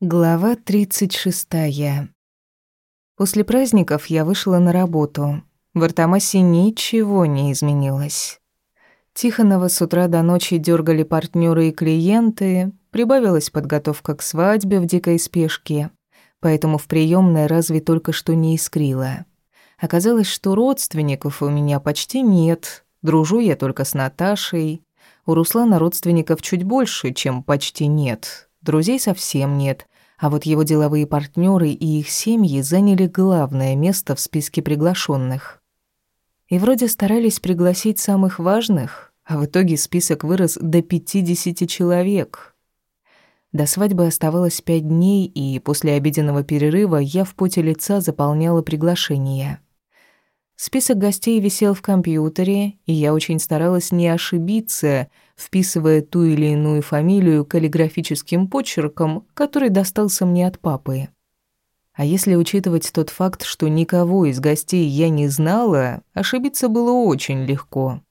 Глава 36. После праздников я вышла на работу. В Артамасе ничего не изменилось. Тихонова с утра до ночи дергали партнеры и клиенты, прибавилась подготовка к свадьбе в дикой спешке, поэтому в приемной разве только что не искрила. Оказалось, что родственников у меня почти нет, дружу я только с Наташей. У Руслана родственников чуть больше, чем почти нет, Друзей совсем нет, а вот его деловые партнеры и их семьи заняли главное место в списке приглашенных. И вроде старались пригласить самых важных, а в итоге список вырос до 50 человек. До свадьбы оставалось пять дней, и после обеденного перерыва я в поте лица заполняла приглашения. Список гостей висел в компьютере, и я очень старалась не ошибиться, вписывая ту или иную фамилию каллиграфическим почерком, который достался мне от папы. А если учитывать тот факт, что никого из гостей я не знала, ошибиться было очень легко.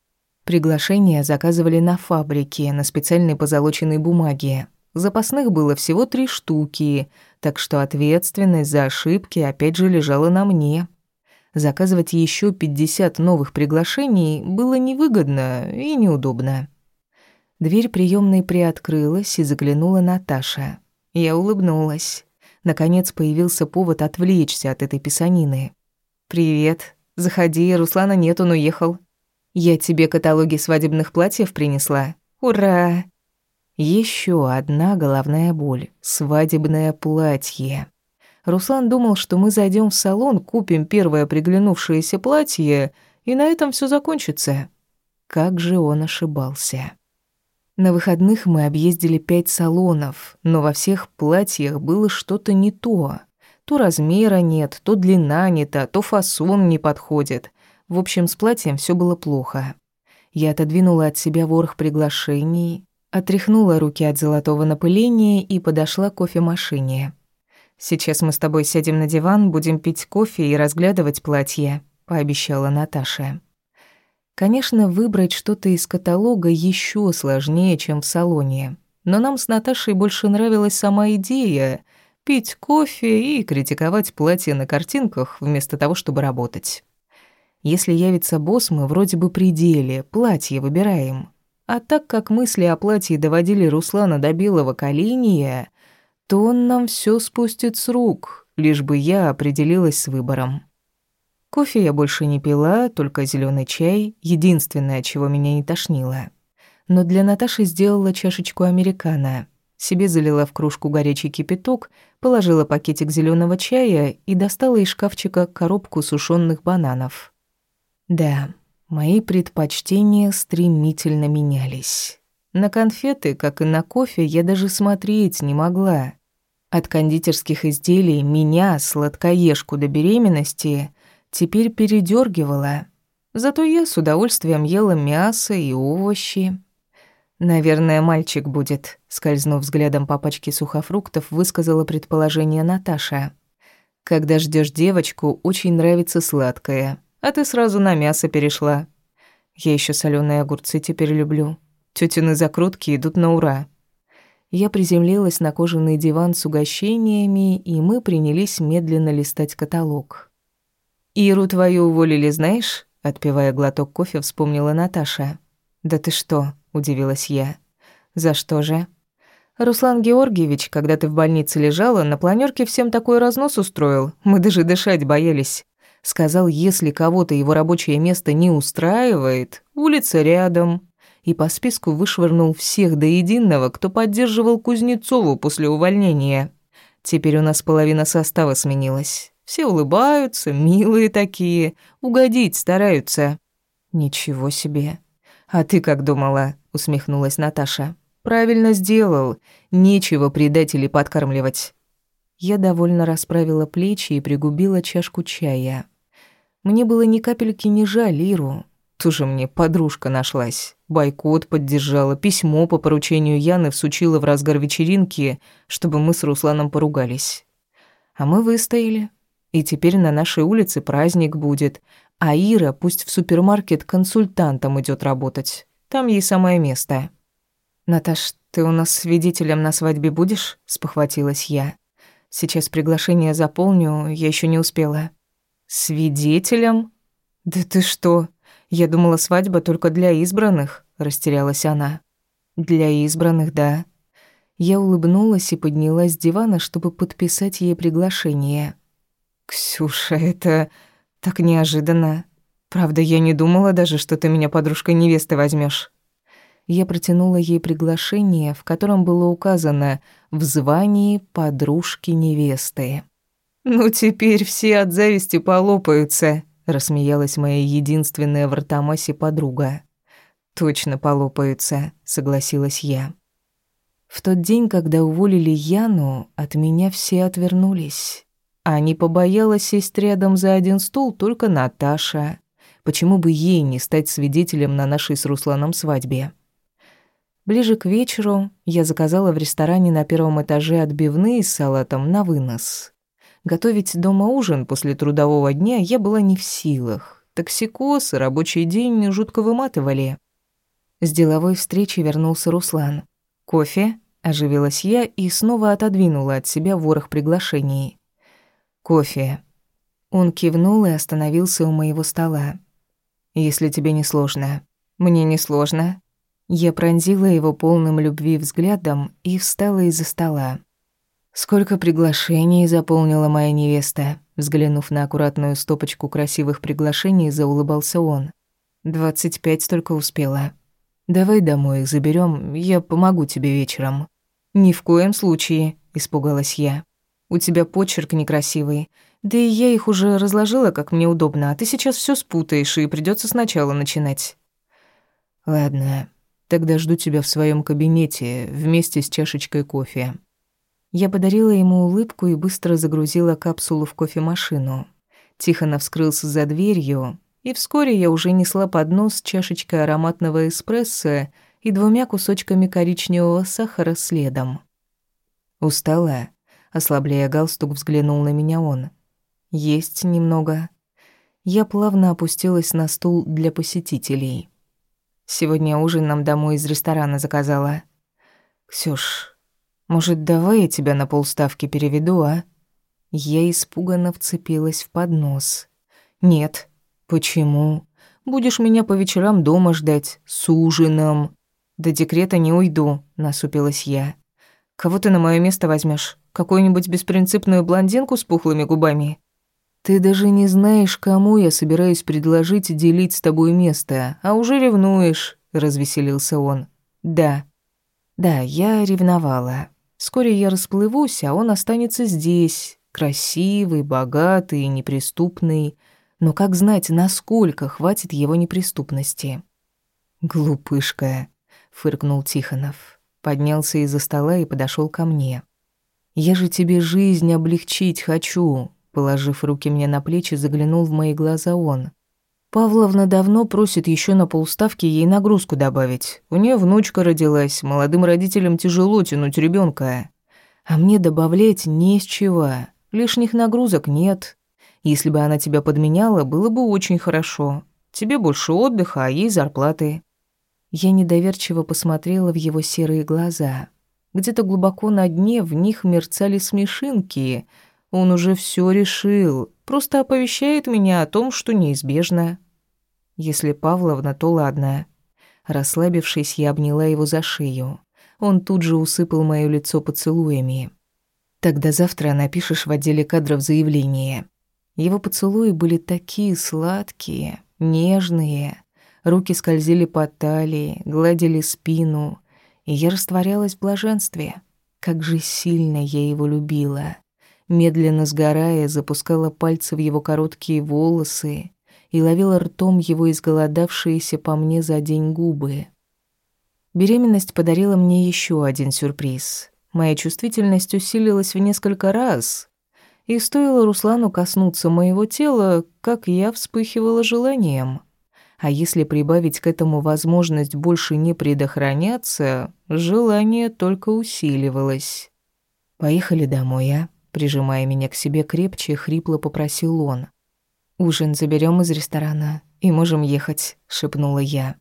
Приглашения заказывали на фабрике, на специальной позолоченной бумаге. Запасных было всего три штуки, так что ответственность за ошибки опять же лежала на мне. Заказывать еще 50 новых приглашений было невыгодно и неудобно. Дверь приемной приоткрылась и заглянула Наташа. Я улыбнулась. Наконец появился повод отвлечься от этой писанины. «Привет. Заходи, Руслана нет, он уехал. Я тебе каталоги свадебных платьев принесла. Ура!» Еще одна головная боль. Свадебное платье. Руслан думал, что мы зайдем в салон, купим первое приглянувшееся платье, и на этом все закончится. Как же он ошибался. На выходных мы объездили пять салонов, но во всех платьях было что-то не то. То размера нет, то длина не та, то фасон не подходит. В общем, с платьем все было плохо. Я отодвинула от себя ворох приглашений, отряхнула руки от золотого напыления и подошла к кофемашине. Сейчас мы с тобой сядем на диван, будем пить кофе и разглядывать платье», — пообещала Наташа. Конечно, выбрать что-то из каталога еще сложнее, чем в салоне. Но нам с Наташей больше нравилась сама идея — пить кофе и критиковать платье на картинках вместо того, чтобы работать. Если явится босс, мы вроде бы при деле, платье выбираем. А так как мысли о платье доводили Руслана до белого коления, то он нам все спустит с рук, лишь бы я определилась с выбором. Кофе я больше не пила, только зеленый чай, единственное, чего меня не тошнило. Но для Наташи сделала чашечку американо. Себе залила в кружку горячий кипяток, положила пакетик зеленого чая и достала из шкафчика коробку сушёных бананов. Да, мои предпочтения стремительно менялись. На конфеты, как и на кофе, я даже смотреть не могла. От кондитерских изделий меня, сладкоежку до беременности, теперь передергивала. Зато я с удовольствием ела мясо и овощи. «Наверное, мальчик будет», — скользнув взглядом по пачке сухофруктов, высказала предположение Наташа. «Когда ждешь девочку, очень нравится сладкое, а ты сразу на мясо перешла. Я еще соленые огурцы теперь люблю. Тётины закрутки идут на ура». Я приземлилась на кожаный диван с угощениями, и мы принялись медленно листать каталог. «Иру твою уволили, знаешь?» Отпивая глоток кофе, вспомнила Наташа. «Да ты что?» – удивилась я. «За что же?» «Руслан Георгиевич, когда ты в больнице лежала, на планерке всем такой разнос устроил. Мы даже дышать боялись. Сказал, если кого-то его рабочее место не устраивает, улица рядом, и по списку вышвырнул всех до единого, кто поддерживал Кузнецову после увольнения. Теперь у нас половина состава сменилась. Все улыбаются, милые такие, угодить стараются. Ничего себе. А ты как думала? усмехнулась Наташа. Правильно сделал. Нечего предателей подкармливать. Я довольно расправила плечи и пригубила чашку чая. Мне было ни капельки не жаль Иру. Тоже мне подружка нашлась. Бойкот поддержала, письмо по поручению Яны всучила в разгар вечеринки, чтобы мы с Русланом поругались. А мы выстояли. И теперь на нашей улице праздник будет, а Ира пусть в супермаркет консультантом идет работать. Там ей самое место. «Наташ, ты у нас свидетелем на свадьбе будешь?» – спохватилась я. «Сейчас приглашение заполню, я еще не успела». «Свидетелем? Да ты что? Я думала, свадьба только для избранных», – растерялась она. «Для избранных, да». Я улыбнулась и поднялась с дивана, чтобы подписать ей приглашение. «Ксюша, это так неожиданно. Правда, я не думала даже, что ты меня подружкой невесты возьмешь. Я протянула ей приглашение, в котором было указано «в звании подружки невесты». «Ну, теперь все от зависти полопаются», — рассмеялась моя единственная в Артамасе подруга. «Точно полопаются», — согласилась я. В тот день, когда уволили Яну, от меня все отвернулись. А не побоялась сесть рядом за один стул только Наташа. Почему бы ей не стать свидетелем на нашей с Русланом свадьбе? Ближе к вечеру я заказала в ресторане на первом этаже отбивные с салатом на вынос. Готовить дома ужин после трудового дня я была не в силах. Токсикоз и рабочий день жутко выматывали. С деловой встречи вернулся Руслан. «Кофе?» – оживилась я и снова отодвинула от себя ворох приглашений. «Кофе». Он кивнул и остановился у моего стола. «Если тебе не сложно». «Мне не сложно», я пронзила его полным любви взглядом и встала из-за стола. Сколько приглашений заполнила моя невеста. Взглянув на аккуратную стопочку красивых приглашений, заулыбался он. «Двадцать пять только успела. Давай домой их заберем, я помогу тебе вечером». «Ни в коем случае», — испугалась я. «У тебя почерк некрасивый. Да и я их уже разложила, как мне удобно, а ты сейчас все спутаешь, и придется сначала начинать». «Ладно, Тогда жду тебя в своем кабинете вместе с чашечкой кофе». Я подарила ему улыбку и быстро загрузила капсулу в кофемашину. Тихонов вскрылся за дверью, и вскоре я уже несла поднос с чашечкой ароматного эспрессо и двумя кусочками коричневого сахара следом. «Устала?» — ослабляя галстук, взглянул на меня он. «Есть немного». Я плавно опустилась на стул для посетителей. Сегодня ужин нам домой из ресторана заказала. Ксюш, может, давай я тебя на полставки переведу, а? Я испуганно вцепилась в поднос. Нет. Почему? Будешь меня по вечерам дома ждать, с ужином. До декрета не уйду, насупилась я. Кого ты на моё место возьмешь? Какую-нибудь беспринципную блондинку с пухлыми губами? Ты даже не знаешь, кому я собираюсь предложить делить с тобой место, а уже ревнуешь, развеселился он. Да. Да, я ревновала. Вскоре я расплывусь, а он останется здесь, красивый, богатый неприступный. Но как знать, насколько хватит его неприступности? Глупышка, фыркнул Тихонов. Поднялся из-за стола и подошел ко мне. Я же тебе жизнь облегчить хочу, Положив руки мне на плечи, заглянул в мои глаза он. Павловна давно просит еще на полставки ей нагрузку добавить. У нее внучка родилась, молодым родителям тяжело тянуть ребенка. А мне добавлять не с чего. Лишних нагрузок нет. Если бы она тебя подменяла, было бы очень хорошо. Тебе больше отдыха, а ей зарплаты. Я недоверчиво посмотрела в его серые глаза. Где-то глубоко на дне в них мерцали смешинки — он уже все решил, просто оповещает меня о том, что неизбежно. Если Павловна, то ладно. Расслабившись, я обняла его за шею. Он тут же усыпал моё лицо поцелуями. Тогда завтра напишешь в отделе кадров заявление. Его поцелуи были такие сладкие, нежные. Руки скользили по талии, гладили спину, и я растворялась в блаженстве. Как же сильно я его любила медленно сгорая, запускала пальцы в его короткие волосы и ловила ртом его изголодавшиеся по мне за день губы. Беременность подарила мне еще один сюрприз. Моя чувствительность усилилась в несколько раз, и стоило Руслану коснуться моего тела, как я вспыхивала желанием. А если прибавить к этому возможность больше не предохраняться, желание только усиливалось. «Поехали домой, а?» Прижимая меня к себе крепче, хрипло попросил он. «Ужин заберем из ресторана и можем ехать», — шепнула я.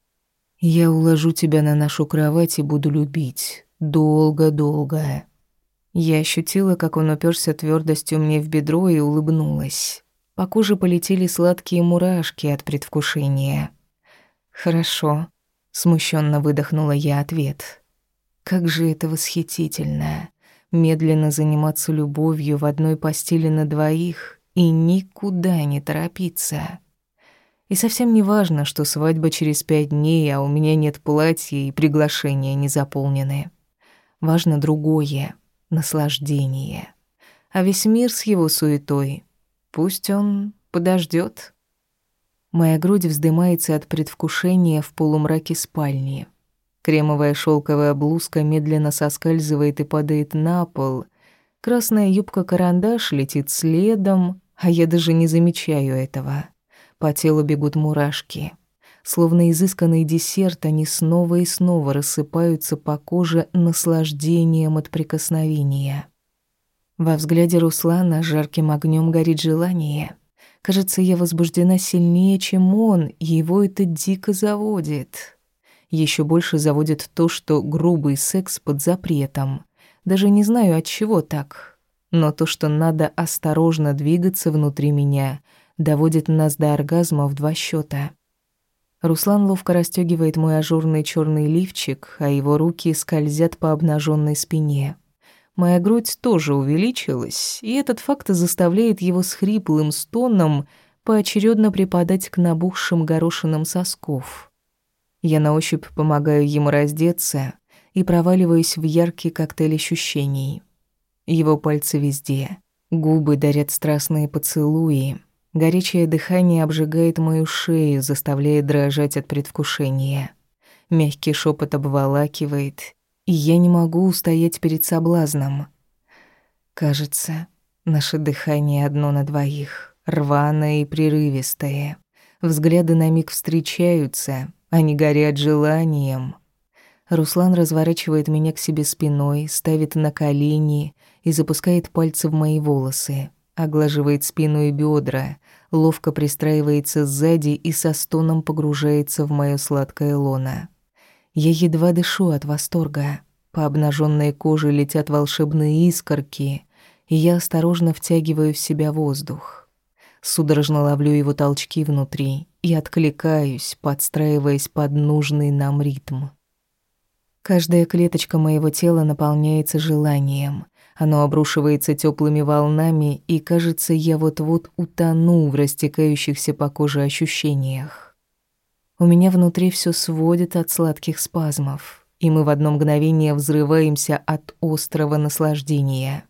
Я уложу тебя на нашу кровать и буду любить. Долго-долго. Я ощутила, как он уперся твердостью мне в бедро и улыбнулась. По коже полетели сладкие мурашки от предвкушения. «Хорошо», — смущенно выдохнула я ответ. «Как же это восхитительно! Медленно заниматься любовью в одной постели на двоих и никуда не торопиться». И совсем не важно, что свадьба через пять дней, а у меня нет платья и приглашения не заполнены. Важно другое — наслаждение. А весь мир с его суетой, пусть он подождет. Моя грудь вздымается от предвкушения в полумраке спальни. Кремовая шелковая блузка медленно соскальзывает и падает на пол. Красная юбка-карандаш летит следом, а я даже не замечаю этого. По телу бегут мурашки. Словно изысканный десерт, они снова и снова рассыпаются по коже наслаждением от прикосновения. Во взгляде Руслана жарким огнем горит желание. Кажется, я возбуждена сильнее, чем он, и его это дико заводит. Еще больше заводит то, что грубый секс под запретом. Даже не знаю, от чего так. Но то, что надо осторожно двигаться внутри меня — доводит нас до оргазма в два счета. Руслан ловко расстегивает мой ажурный черный лифчик, а его руки скользят по обнаженной спине. Моя грудь тоже увеличилась, и этот факт заставляет его с хриплым стоном поочередно припадать к набухшим горошинам сосков. Я на ощупь помогаю ему раздеться и проваливаюсь в яркий коктейль ощущений. Его пальцы везде, губы дарят страстные поцелуи, Горячее дыхание обжигает мою шею, заставляя дрожать от предвкушения. Мягкий шепот обволакивает, и я не могу устоять перед соблазном. Кажется, наше дыхание одно на двоих, рваное и прерывистое. Взгляды на миг встречаются, они горят желанием. Руслан разворачивает меня к себе спиной, ставит на колени и запускает пальцы в мои волосы, оглаживает спину и бедра, ловко пристраивается сзади и со стоном погружается в моё сладкое лоно. Я едва дышу от восторга. По обнаженной коже летят волшебные искорки, и я осторожно втягиваю в себя воздух. Судорожно ловлю его толчки внутри и откликаюсь, подстраиваясь под нужный нам ритм. Каждая клеточка моего тела наполняется желанием, оно обрушивается теплыми волнами, и, кажется, я вот-вот утону в растекающихся по коже ощущениях. У меня внутри все сводит от сладких спазмов, и мы в одно мгновение взрываемся от острого наслаждения.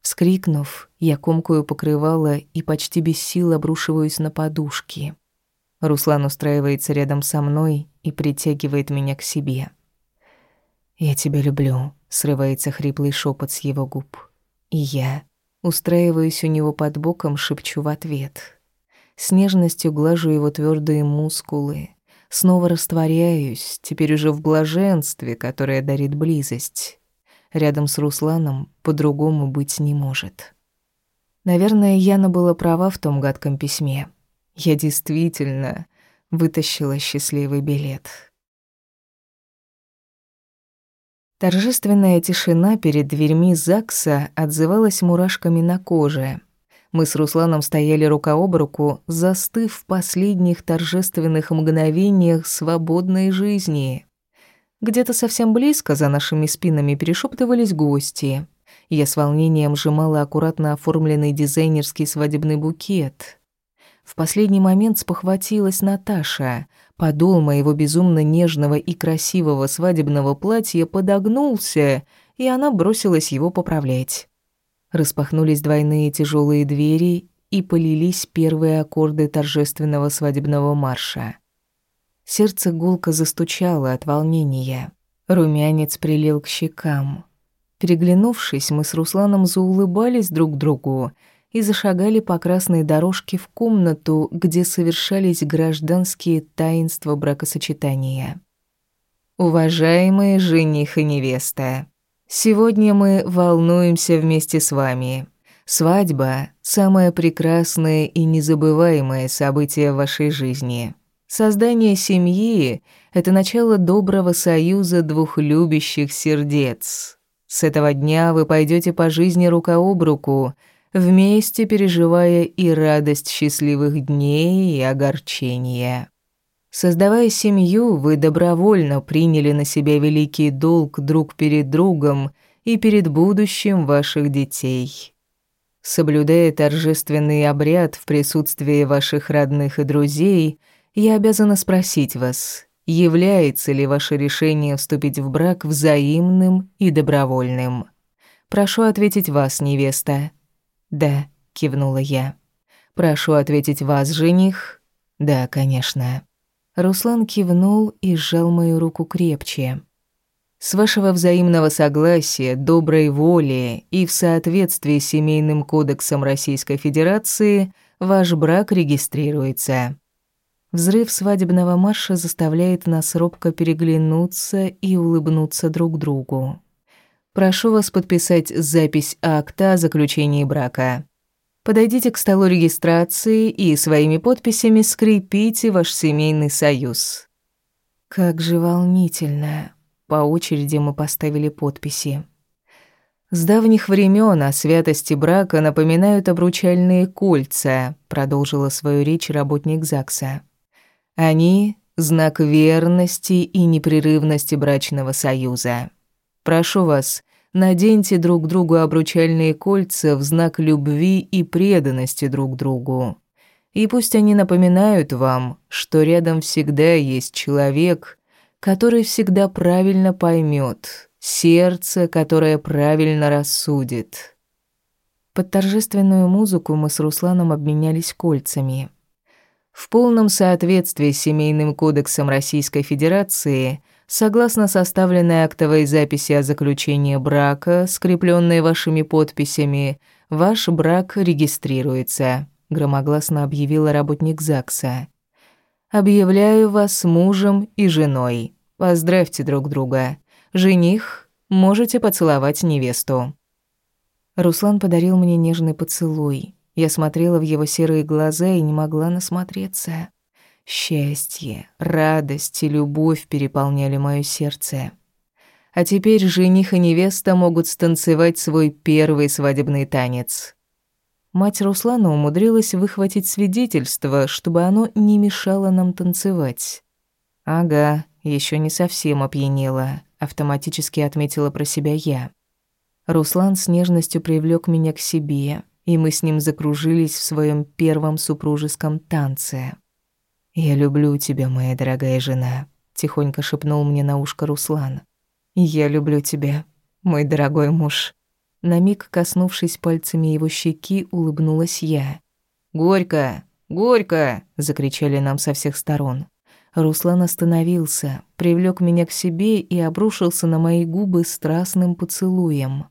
Вскрикнув, я комкую покрывало и почти без сил обрушиваюсь на подушки. Руслан устраивается рядом со мной и притягивает меня к себе. «Я тебя люблю», Срывается хриплый шепот с его губ. И я устраиваюсь у него под боком, шепчу в ответ. С нежностью глажу его твердые мускулы. Снова растворяюсь, теперь уже в блаженстве, которое дарит близость. Рядом с Русланом по-другому быть не может. Наверное, Яна была права в том гадком письме. Я действительно вытащила счастливый билет. Торжественная тишина перед дверьми ЗАГСа отзывалась мурашками на коже. Мы с Русланом стояли рука об руку, застыв в последних торжественных мгновениях свободной жизни. Где-то совсем близко за нашими спинами перешептывались гости. Я с волнением сжимала аккуратно оформленный дизайнерский свадебный букет. В последний момент спохватилась Наташа — Подол моего безумно нежного и красивого свадебного платья подогнулся, и она бросилась его поправлять. Распахнулись двойные тяжелые двери, и полились первые аккорды торжественного свадебного марша. Сердце гулко застучало от волнения. Румянец прилил к щекам. Переглянувшись, мы с Русланом заулыбались друг другу и зашагали по красной дорожке в комнату, где совершались гражданские таинства бракосочетания. Уважаемые жених и невеста, сегодня мы волнуемся вместе с вами. Свадьба – самое прекрасное и незабываемое событие в вашей жизни. Создание семьи Это начало доброго союза двух любящих сердец. С этого дня вы пойдете по жизни рука об руку, вместе переживая и радость счастливых дней, и огорчения. Создавая семью, вы добровольно приняли на себя великий долг друг перед другом и перед будущим ваших детей. Соблюдая торжественный обряд в присутствии ваших родных и друзей, я обязана спросить вас, является ли ваше решение вступить в брак взаимным и добровольным. Прошу ответить вас, невеста. Да, кивнула я. Прошу ответить вас, жених. Да, конечно. Руслан кивнул и сжал мою руку крепче. С вашего взаимного согласия, доброй воли и в соответствии с семейным кодексом Российской Федерации ваш брак регистрируется. Взрыв свадебного марша заставляет нас робко переглянуться и улыбнуться друг другу. Прошу вас подписать запись акта о заключении брака. Подойдите к столу регистрации и своими подписями скрепите ваш семейный союз. Как же волнительно. По очереди мы поставили подписи. С давних времен о святости брака напоминают обручальные кольца, продолжила свою речь работник ЗАГСа. Они — знак верности и непрерывности брачного союза. Прошу вас, Наденьте друг другу обручальные кольца в знак любви и преданности друг другу. И пусть они напоминают вам, что рядом всегда есть человек, который всегда правильно поймет, сердце, которое правильно рассудит. Под торжественную музыку мы с Русланом обменялись кольцами. В полном соответствии с Семейным кодексом Российской Федерации – Согласно составленной актовой записи о заключении брака, скрепленной вашими подписями, ваш брак регистрируется, громогласно объявила работник ЗАГСа. Объявляю вас мужем и женой. Поздравьте друг друга. Жених, можете поцеловать невесту. Руслан подарил мне нежный поцелуй. Я смотрела в его серые глаза и не могла насмотреться. Счастье, радость и любовь переполняли моё сердце. А теперь жених и невеста могут станцевать свой первый свадебный танец. Мать Руслана умудрилась выхватить свидетельство, чтобы оно не мешало нам танцевать. Ага, ещё не совсем опьянела, автоматически отметила про себя я. Руслан с нежностью привлёк меня к себе, и мы с ним закружились в своём первом супружеском танце. «Я люблю тебя, моя дорогая жена», — тихонько шепнул мне на ушко Руслан. «Я люблю тебя, мой дорогой муж». На миг, коснувшись пальцами его щеки, улыбнулась я. «Горько! Горько!» — закричали нам со всех сторон. Руслан остановился, привлёк меня к себе и обрушился на мои губы страстным поцелуем.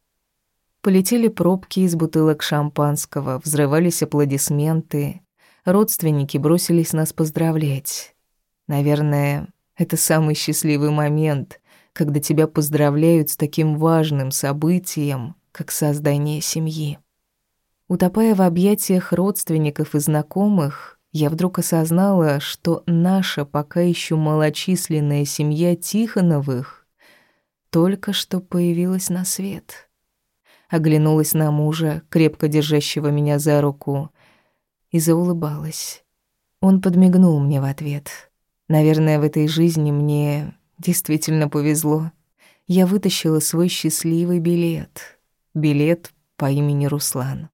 Полетели пробки из бутылок шампанского, взрывались аплодисменты. Родственники бросились нас поздравлять. Наверное, это самый счастливый момент, когда тебя поздравляют с таким важным событием, как создание семьи. Утопая в объятиях родственников и знакомых, я вдруг осознала, что наша пока еще малочисленная семья Тихоновых только что появилась на свет. Оглянулась на мужа, крепко держащего меня за руку, и заулыбалась. Он подмигнул мне в ответ. Наверное, в этой жизни мне действительно повезло. Я вытащила свой счастливый билет. Билет по имени Руслан.